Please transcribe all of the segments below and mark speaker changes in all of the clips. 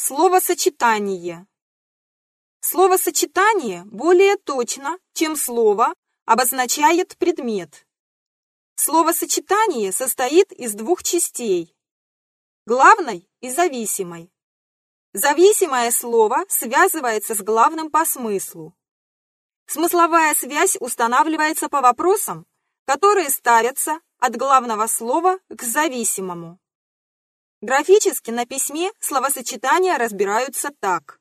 Speaker 1: Словосочетание. Словосочетание более точно, чем слово, обозначает предмет. Словосочетание состоит из двух частей – главной и зависимой. Зависимое слово связывается с главным по смыслу. Смысловая связь устанавливается по вопросам, которые ставятся от главного слова к зависимому. Графически на письме словосочетания разбираются так.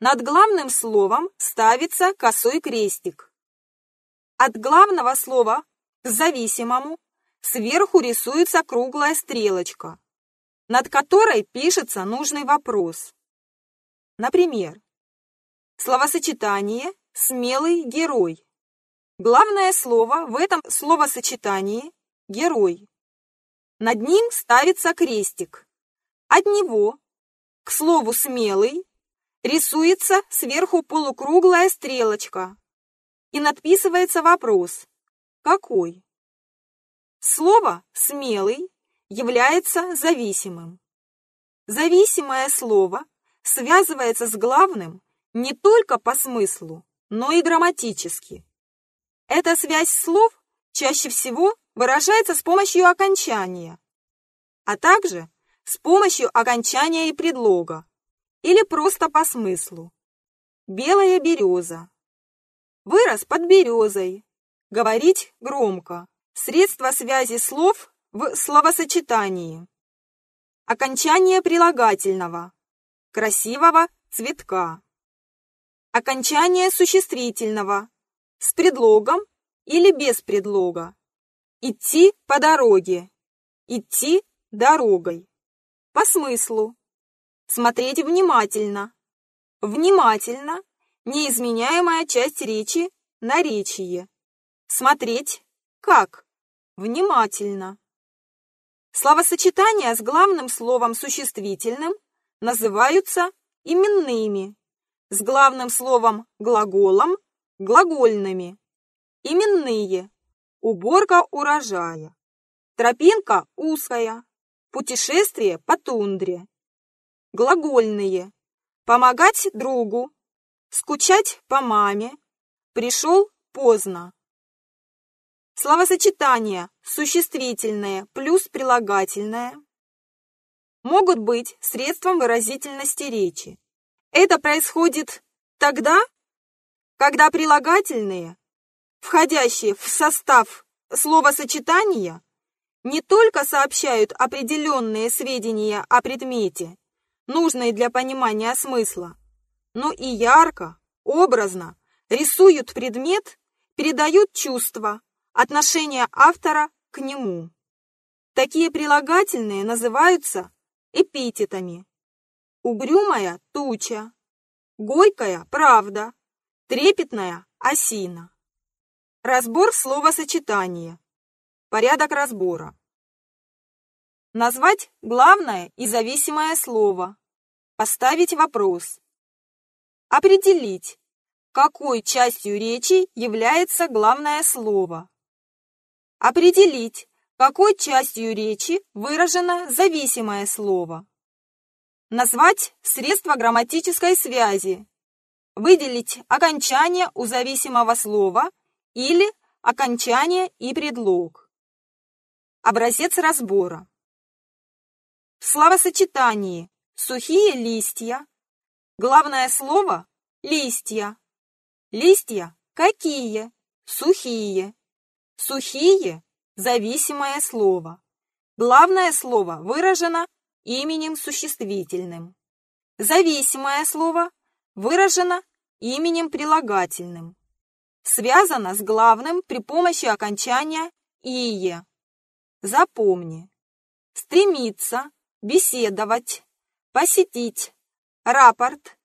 Speaker 1: Над главным словом ставится косой крестик. От главного слова к зависимому сверху рисуется круглая стрелочка, над которой пишется нужный вопрос. Например, словосочетание «смелый герой». Главное слово в этом словосочетании – герой. Над ним ставится крестик. От него, к слову «смелый», рисуется сверху полукруглая стрелочка и надписывается вопрос «Какой?». Слово «смелый» является зависимым. Зависимое слово связывается с главным не только по смыслу, но и грамматически. Эта связь слов чаще всего выражается с помощью окончания, а также с помощью окончания и предлога, или просто по смыслу. Белая береза. Вырос под березой. Говорить громко. Средство связи слов в словосочетании. Окончание прилагательного. Красивого цветка. Окончание существительного с предлогом или без предлога. Идти по дороге. Идти дорогой. По смыслу. Смотреть внимательно. Внимательно. Неизменяемая часть речи – наречие. Смотреть как? Внимательно. Словосочетания с главным словом существительным называются именными, с главным словом глаголом – глагольными. Именные Уборка урожая. Тропинка узкая. Путешествие по тундре. Глагольные. Помогать другу. Скучать по маме. Пришел поздно. Словосочетания существительное плюс прилагательное могут быть средством выразительности речи. Это происходит тогда, когда прилагательные входящие в состав словосочетания, не только сообщают определенные сведения о предмете, нужные для понимания смысла, но и ярко, образно рисуют предмет, передают чувства, отношение автора к нему. Такие прилагательные называются эпитетами. Угрюмая – туча, горькая – правда, трепетная – осина. Разбор словосочетания. Порядок разбора. Назвать главное и зависимое слово. Поставить вопрос. Определить, какой частью речи является главное слово. Определить, какой частью речи выражено зависимое слово. Назвать средства грамматической связи. Выделить окончание у зависимого слова или окончание и предлог. Образец разбора. В словосочетании «сухие листья» главное слово «листья». Листья какие? Сухие. Сухие – зависимое слово. Главное слово выражено именем существительным. Зависимое слово выражено именем прилагательным связано с главным при помощи окончания «ие». Запомни. Стремиться, беседовать, посетить, рапорт,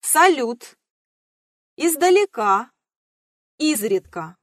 Speaker 1: салют, издалека, изредка.